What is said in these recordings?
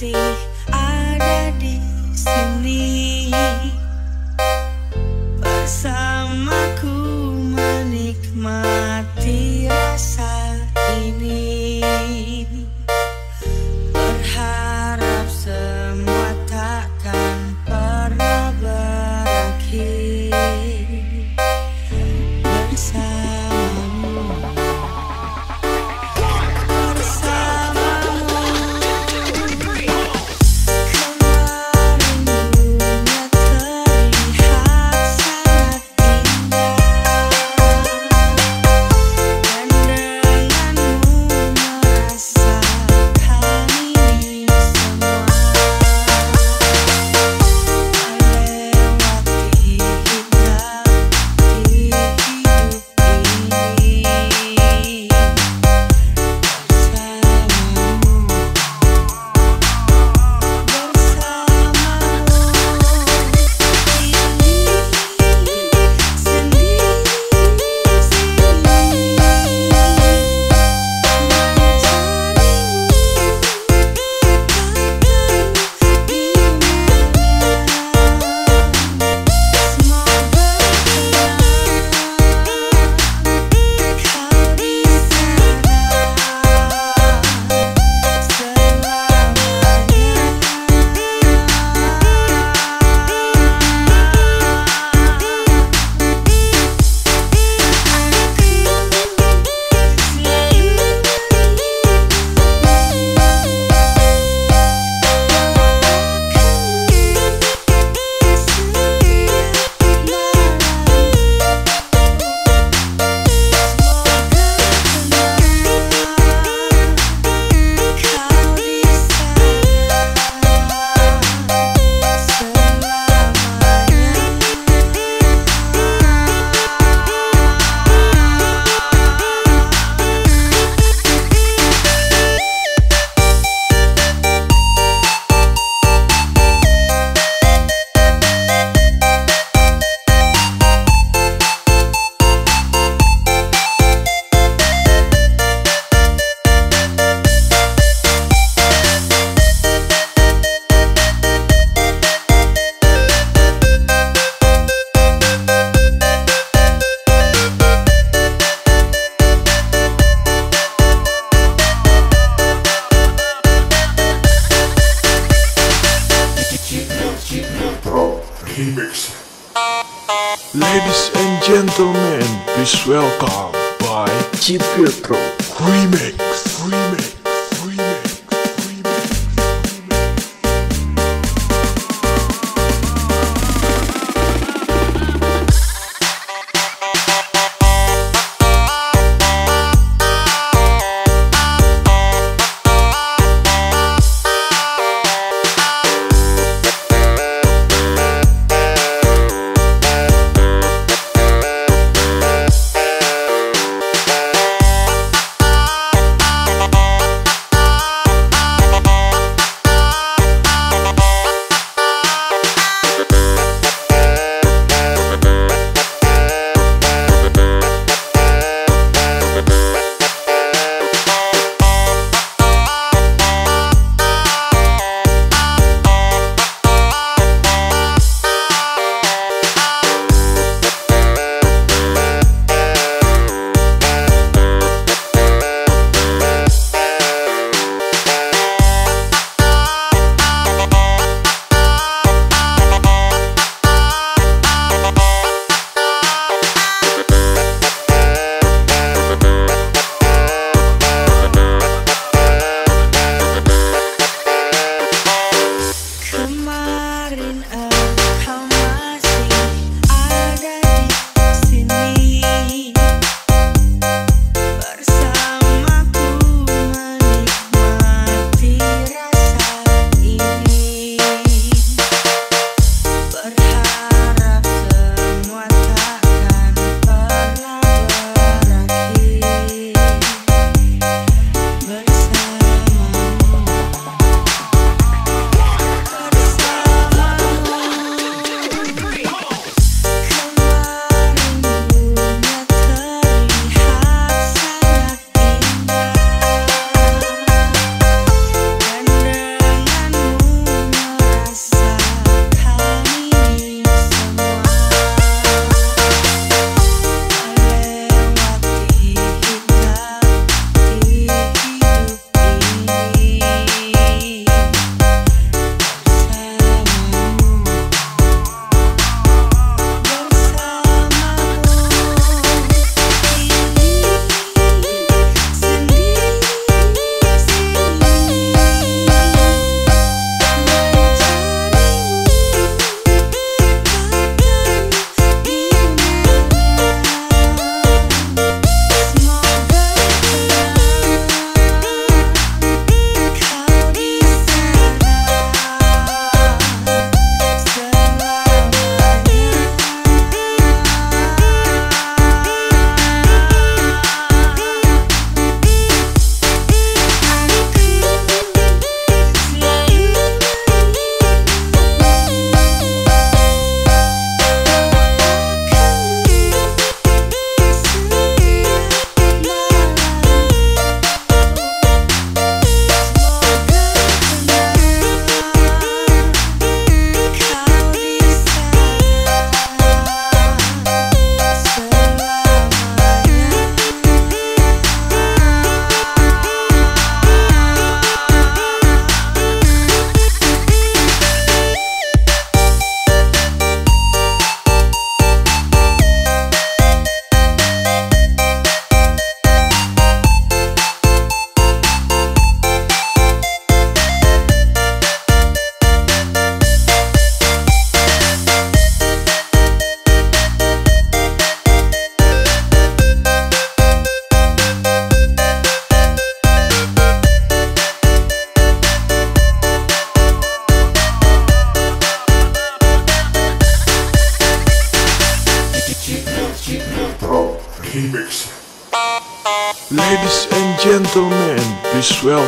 see. Gentlemen, please welcome by Filtro Remix. Remix. Remix.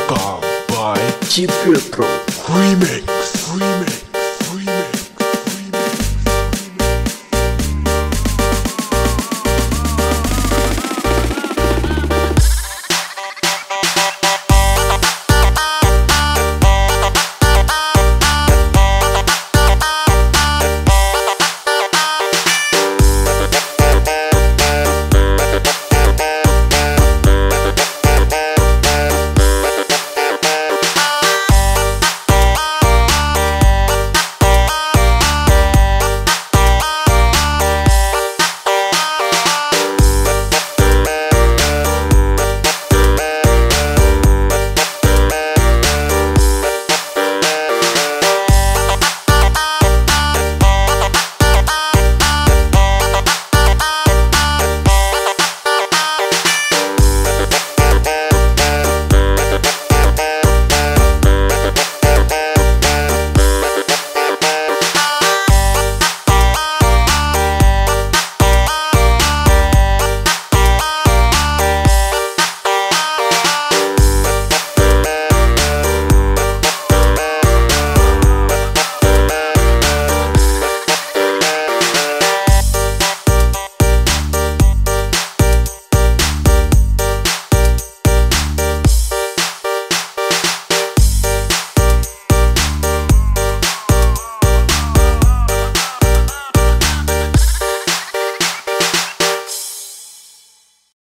Welcome by Chip Filtro Remix. Remix.